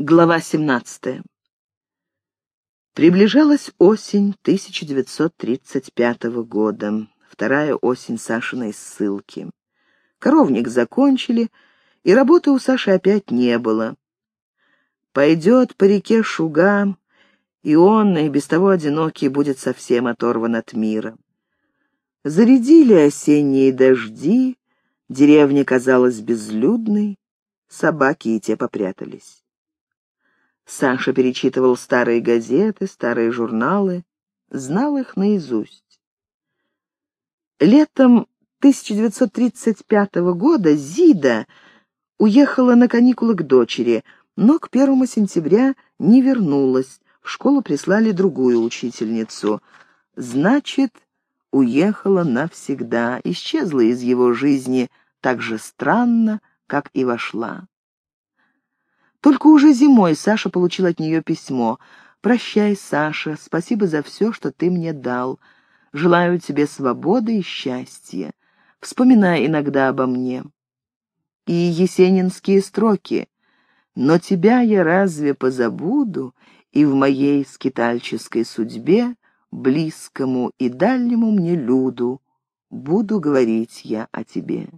Глава 17. Приближалась осень 1935 года, вторая осень Сашиной ссылки. Коровник закончили, и работы у Саши опять не было. Пойдет по реке Шуга, и он, и без того одинокий, будет совсем оторван от мира. Зарядили осенние дожди, деревня казалась безлюдной, собаки и те попрятались. Саша перечитывал старые газеты, старые журналы, знал их наизусть. Летом 1935 года Зида уехала на каникулы к дочери, но к первому сентября не вернулась. В школу прислали другую учительницу. Значит, уехала навсегда, исчезла из его жизни так же странно, как и вошла. Только уже зимой Саша получил от нее письмо. «Прощай, Саша, спасибо за все, что ты мне дал. Желаю тебе свободы и счастья. Вспоминай иногда обо мне». И есенинские строки. «Но тебя я разве позабуду, и в моей скитальческой судьбе, близкому и дальнему мне люду, буду говорить я о тебе».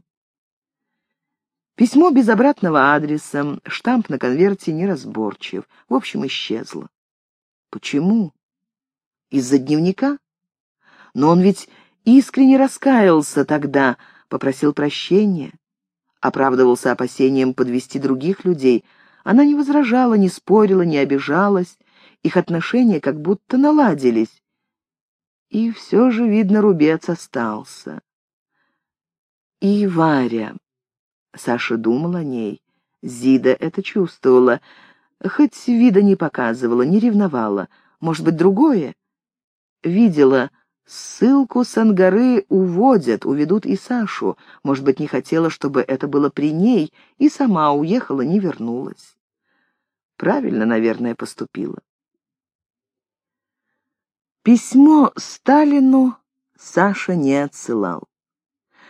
Письмо без обратного адреса, штамп на конверте неразборчив. В общем, исчезло. Почему? Из-за дневника? Но он ведь искренне раскаялся тогда, попросил прощения. Оправдывался опасением подвести других людей. Она не возражала, не спорила, не обижалась. Их отношения как будто наладились. И все же, видно, рубец остался. И Варя. Саша думал о ней. Зида это чувствовала, хоть вида не показывала, не ревновала. Может быть, другое? Видела, ссылку с Ангары уводят, уведут и Сашу. Может быть, не хотела, чтобы это было при ней, и сама уехала, не вернулась. Правильно, наверное, поступила. Письмо Сталину Саша не отсылал.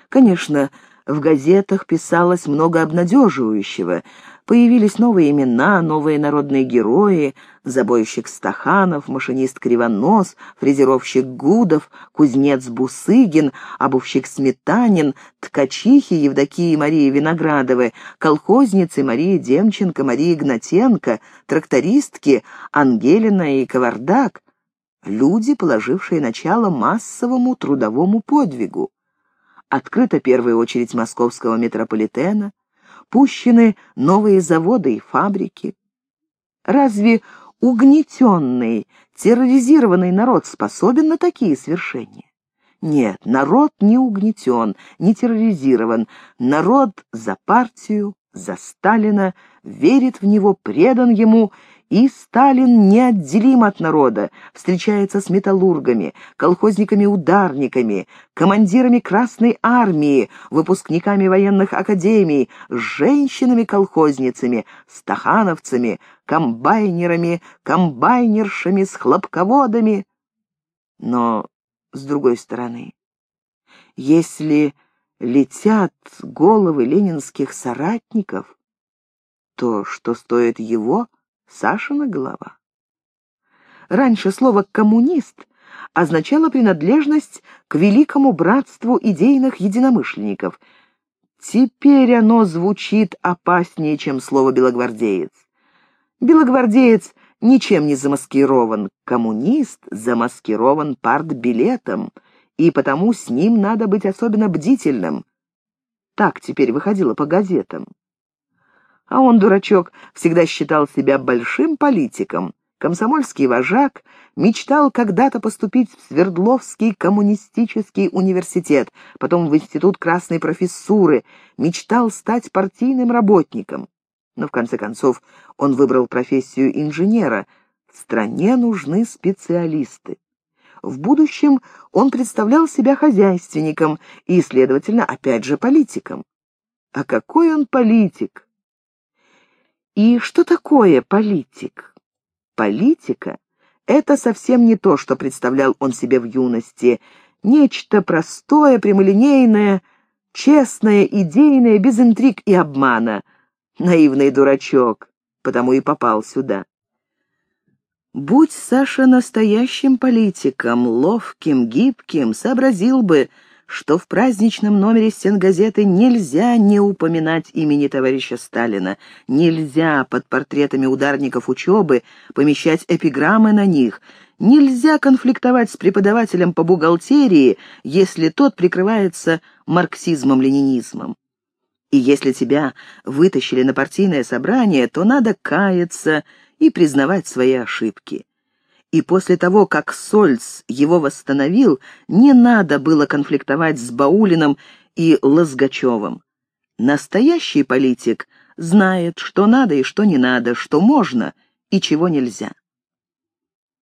Конечно, в газетах писалось много обнадеживающего. Появились новые имена, новые народные герои, забойщик Стаханов, машинист Кривонос, фрезеровщик Гудов, кузнец Бусыгин, обувщик Сметанин, ткачихи Евдокии и Марии Виноградовы, колхозницы Марии Демченко, Марии Гнатенко, трактористки Ангелина и Кавардак. Люди, положившие начало массовому трудовому подвигу открыта первая очередь московского метрополитена, пущены новые заводы и фабрики. Разве угнетенный, терроризированный народ способен на такие свершения? Нет, народ не угнетен, не терроризирован. Народ за партию, за Сталина, верит в него, предан ему и Сталин неотделим от народа, встречается с металлургами, колхозниками-ударниками, командирами Красной Армии, выпускниками военных академий, женщинами-колхозницами, стахановцами, комбайнерами, комбайнершами, с хлопководами. Но, с другой стороны, если летят головы ленинских соратников, то что стоит его — Сашина голова. Раньше слово «коммунист» означало принадлежность к великому братству идейных единомышленников. Теперь оно звучит опаснее, чем слово «белогвардеец». Белогвардеец ничем не замаскирован, коммунист замаскирован партбилетом, и потому с ним надо быть особенно бдительным. Так теперь выходило по газетам. А он, дурачок, всегда считал себя большим политиком. Комсомольский вожак мечтал когда-то поступить в Свердловский коммунистический университет, потом в Институт Красной профессуры, мечтал стать партийным работником. Но в конце концов он выбрал профессию инженера. В стране нужны специалисты. В будущем он представлял себя хозяйственником и, следовательно, опять же политиком. А какой он политик? И что такое политик? Политика — это совсем не то, что представлял он себе в юности. Нечто простое, прямолинейное, честное, идейное, без интриг и обмана. Наивный дурачок. потому и попал сюда. Будь Саша настоящим политиком, ловким, гибким, сообразил бы, что в праздничном номере стенгазеты нельзя не упоминать имени товарища Сталина, нельзя под портретами ударников учебы помещать эпиграммы на них, нельзя конфликтовать с преподавателем по бухгалтерии, если тот прикрывается марксизмом-ленинизмом. И если тебя вытащили на партийное собрание, то надо каяться и признавать свои ошибки. И после того, как Сольц его восстановил, не надо было конфликтовать с Баулиным и Лазгачевым. Настоящий политик знает, что надо и что не надо, что можно и чего нельзя.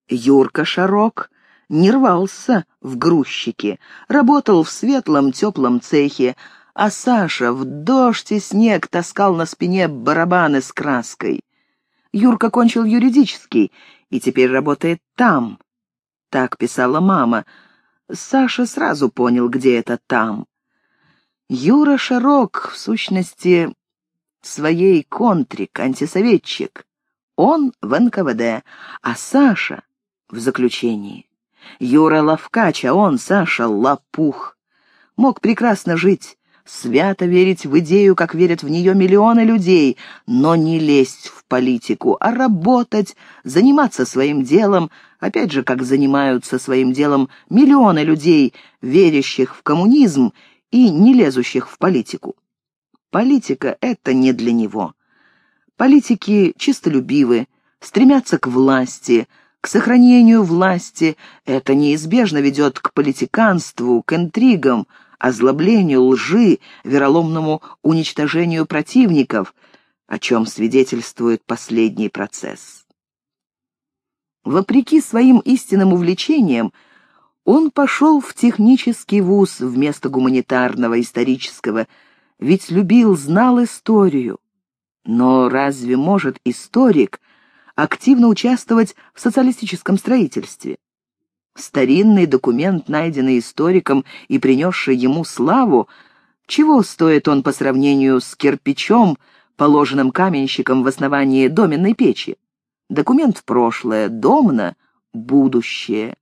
Юрка Шарок не рвался в грузчике, работал в светлом теплом цехе, а Саша в дождь и снег таскал на спине барабаны с краской. Юрка кончил юридический и теперь работает там. Так писала мама. Саша сразу понял, где это там. Юра Шарок, в сущности, своей контрик, антисоветчик. Он в НКВД, а Саша в заключении. Юра Лавкач, а он, Саша, лопух. Мог прекрасно жить, свято верить в идею, как верят в нее миллионы людей, но не лезть в политику, а работать, заниматься своим делом, опять же, как занимаются своим делом миллионы людей, верящих в коммунизм и не лезущих в политику. Политика — это не для него. Политики чистолюбивы, стремятся к власти, к сохранению власти. Это неизбежно ведет к политиканству, к интригам, озлоблению, лжи, вероломному уничтожению противников, о чем свидетельствует последний процесс. Вопреки своим истинным увлечениям, он пошел в технический вуз вместо гуманитарного, исторического, ведь любил, знал историю. Но разве может историк активно участвовать в социалистическом строительстве? Старинный документ, найденный историком и принесший ему славу, чего стоит он по сравнению с кирпичом, положенным каменщиком в основании доменной печи? Документ прошлое, домна — будущее.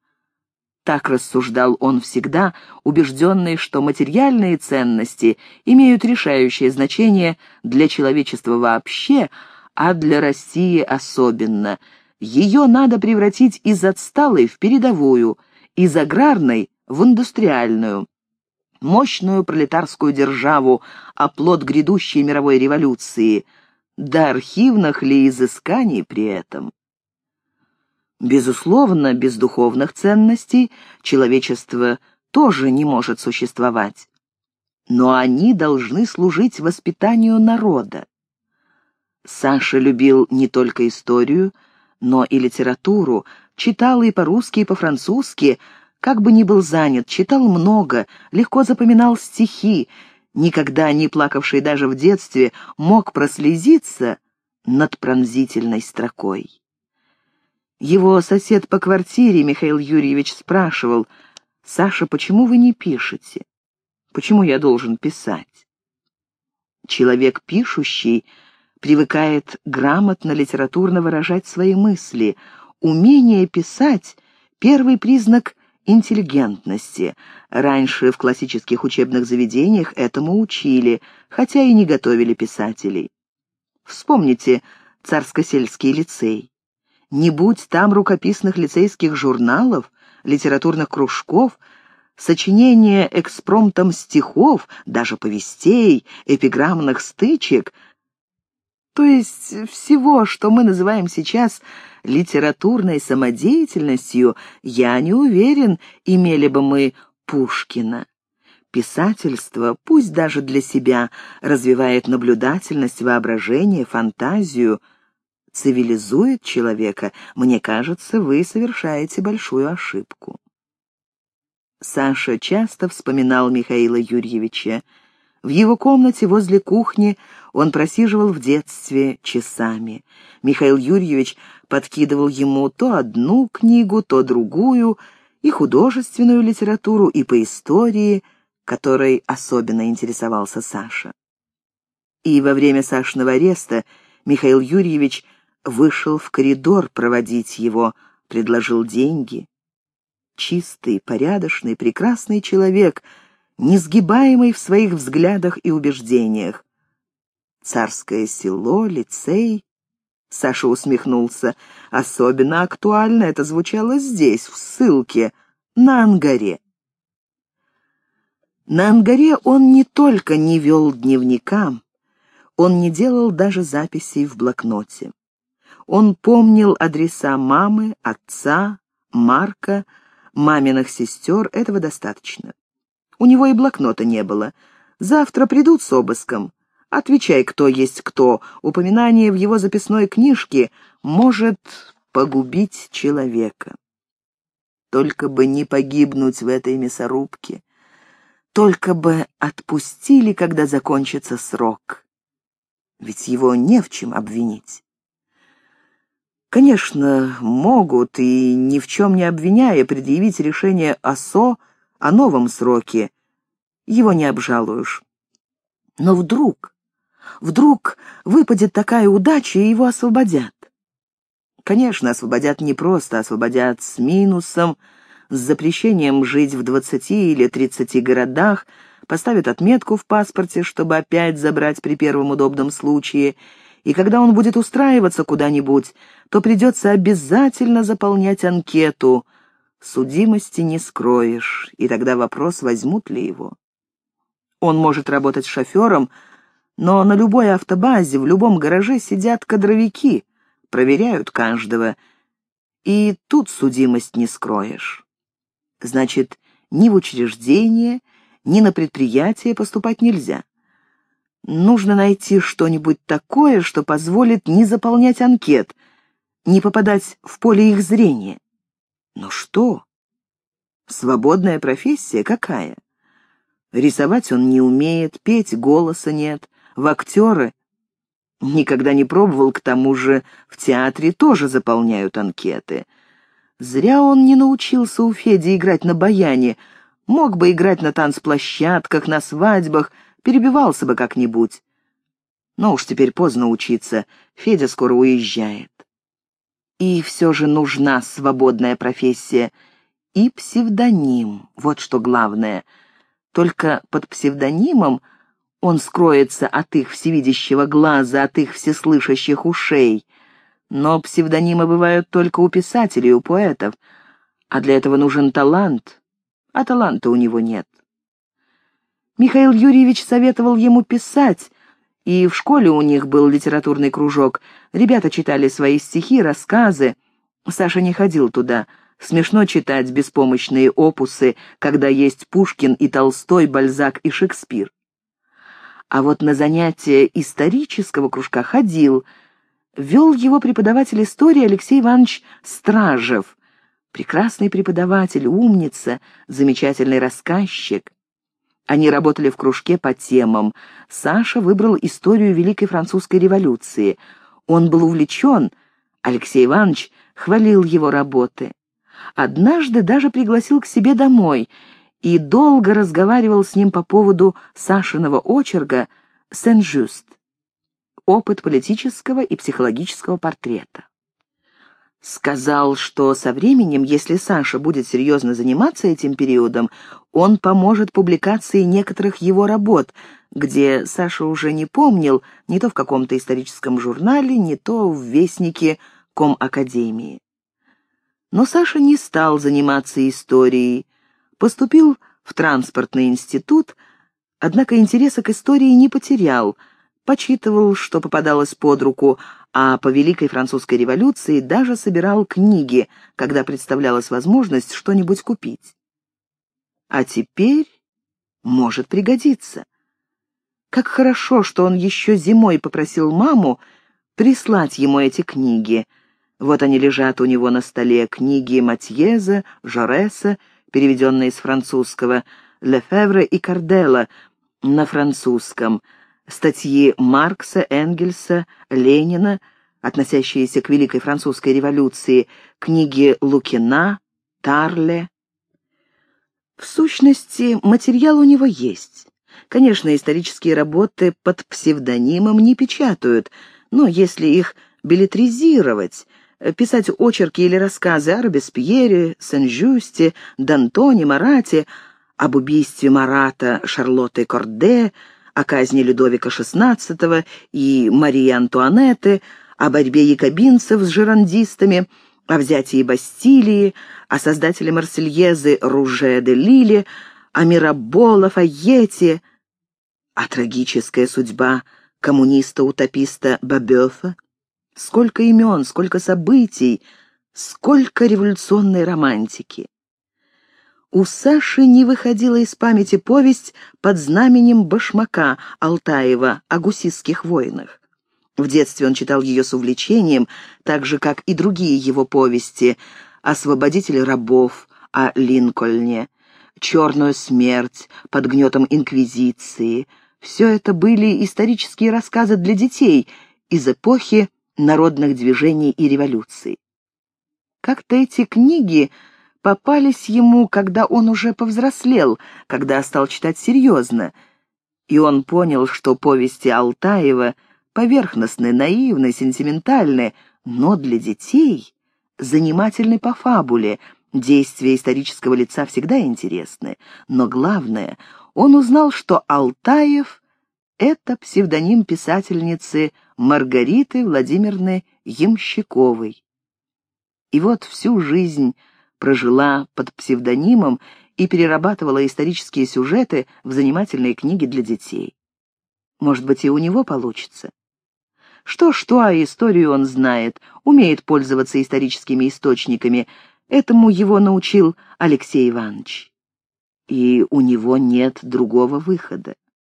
Так рассуждал он всегда, убежденный, что материальные ценности имеют решающее значение для человечества вообще, а для России особенно — ее надо превратить из отсталой в передовую, из аграрной в индустриальную. Мощную пролетарскую державу, оплот грядущей мировой революции, до архивных ли изысканий при этом. Безусловно, без духовных ценностей человечество тоже не может существовать. Но они должны служить воспитанию народа. Саша любил не только историю, но и литературу, читал и по-русски, и по-французски, как бы ни был занят, читал много, легко запоминал стихи, никогда не плакавший даже в детстве, мог прослезиться над пронзительной строкой. Его сосед по квартире, Михаил Юрьевич, спрашивал, «Саша, почему вы не пишете? Почему я должен писать?» Человек пишущий — привыкает грамотно литературно выражать свои мысли. Умение писать — первый признак интеллигентности. Раньше в классических учебных заведениях этому учили, хотя и не готовили писателей. Вспомните царско-сельский лицей. Не будь там рукописных лицейских журналов, литературных кружков, сочинения экспромтом стихов, даже повестей, эпиграммных стычек — то есть всего, что мы называем сейчас литературной самодеятельностью, я не уверен, имели бы мы Пушкина. Писательство, пусть даже для себя, развивает наблюдательность, воображение, фантазию, цивилизует человека. Мне кажется, вы совершаете большую ошибку. Саша часто вспоминал Михаила Юрьевича. В его комнате возле кухни он просиживал в детстве часами. Михаил Юрьевич подкидывал ему то одну книгу, то другую, и художественную литературу, и по истории, которой особенно интересовался Саша. И во время Сашиного ареста Михаил Юрьевич вышел в коридор проводить его, предложил деньги. Чистый, порядочный, прекрасный человек, несгибаемый в своих взглядах и убеждениях. Царское село, лицей. Саша усмехнулся. Особенно актуально это звучало здесь, в ссылке, на Ангаре. На Ангаре он не только не вел дневника, он не делал даже записей в блокноте. Он помнил адреса мамы, отца, Марка, маминых сестер, этого достаточно. У него и блокнота не было. Завтра придут с обыском. Отвечай, кто есть кто. Упоминание в его записной книжке может погубить человека. Только бы не погибнуть в этой мясорубке. Только бы отпустили, когда закончится срок. Ведь его не в чем обвинить. Конечно, могут, и ни в чем не обвиняя, предъявить решение ОСО о новом сроке. Его не обжалуешь. Но вдруг, вдруг выпадет такая удача, и его освободят. Конечно, освободят не просто, освободят с минусом, с запрещением жить в двадцати или тридцати городах, поставят отметку в паспорте, чтобы опять забрать при первом удобном случае, и когда он будет устраиваться куда-нибудь, то придется обязательно заполнять анкету. Судимости не скроешь, и тогда вопрос, возьмут ли его. Он может работать шофером, но на любой автобазе, в любом гараже сидят кадровики, проверяют каждого, и тут судимость не скроешь. Значит, ни в учреждение, ни на предприятие поступать нельзя. Нужно найти что-нибудь такое, что позволит не заполнять анкет, не попадать в поле их зрения. Но что? Свободная профессия какая? Рисовать он не умеет, петь голоса нет, в актеры никогда не пробовал, к тому же в театре тоже заполняют анкеты. Зря он не научился у Феди играть на баяне, мог бы играть на танцплощадках, на свадьбах, перебивался бы как-нибудь. Но уж теперь поздно учиться, Федя скоро уезжает. И все же нужна свободная профессия и псевдоним, вот что главное. Только под псевдонимом он скроется от их всевидящего глаза, от их всеслышащих ушей. Но псевдонимы бывают только у писателей, у поэтов, а для этого нужен талант, а таланта у него нет. Михаил Юрьевич советовал ему писать, и в школе у них был литературный кружок. Ребята читали свои стихи, рассказы. Саша не ходил туда. Смешно читать беспомощные опусы, когда есть Пушкин и Толстой, Бальзак и Шекспир. А вот на занятия исторического кружка ходил. Вел его преподаватель истории Алексей Иванович Стражев. Прекрасный преподаватель, умница, замечательный рассказчик. Они работали в кружке по темам. Саша выбрал историю Великой Французской революции. Он был увлечен. Алексей Иванович хвалил его работы. Однажды даже пригласил к себе домой и долго разговаривал с ним по поводу Сашиного очерка «Сен-Жюст» — опыт политического и психологического портрета. Сказал, что со временем, если Саша будет серьезно заниматься этим периодом, он поможет публикации некоторых его работ, где Саша уже не помнил, не то в каком-то историческом журнале, не то в вестнике Комакадемии. Но Саша не стал заниматься историей, поступил в транспортный институт, однако интереса к истории не потерял, почитывал, что попадалось под руку, а по Великой Французской революции даже собирал книги, когда представлялась возможность что-нибудь купить. А теперь может пригодиться. Как хорошо, что он еще зимой попросил маму прислать ему эти книги. Вот они лежат у него на столе, книги Матьеза, Жореса, переведенные с французского, Лефевре и Кардела на французском — статьи Маркса, Энгельса, Ленина, относящиеся к Великой Французской революции, книги Лукина, Тарле. В сущности, материал у него есть. Конечно, исторические работы под псевдонимом не печатают, но если их билетризировать, писать очерки или рассказы о Робеспьере, Сен-Жюсте, Д'Антоне, Марате, об убийстве Марата Шарлотты Корде, о казни Людовика XVI и Марии Антуанетты, о борьбе якобинцев с жерандистами, о взятии Бастилии, о создателе Марсельезы Руже де Лиле, о Мирабо Лафайете, а трагическая судьба коммуниста-утописта Бабёфа. Сколько имен, сколько событий, сколько революционной романтики. У Саши не выходила из памяти повесть под знаменем Башмака Алтаева о гусистских войнах. В детстве он читал ее с увлечением, так же, как и другие его повести «Освободитель рабов», о Линкольне, «Черную смерть», «Под гнетом Инквизиции». Все это были исторические рассказы для детей из эпохи народных движений и революций. Как-то эти книги попались ему, когда он уже повзрослел, когда стал читать серьезно, и он понял, что повести Алтаева — поверхностны, наивны, сентиментальны, но для детей занимательны по фабуле, действия исторического лица всегда интересны. Но главное, он узнал, что Алтаев — это псевдоним писательницы Маргариты Владимировны Ямщиковой. И вот всю жизнь прожила под псевдонимом и перерабатывала исторические сюжеты в занимательные книги для детей. Может быть, и у него получится. Что-что, а историю он знает, умеет пользоваться историческими источниками. Этому его научил Алексей Иванович. И у него нет другого выхода.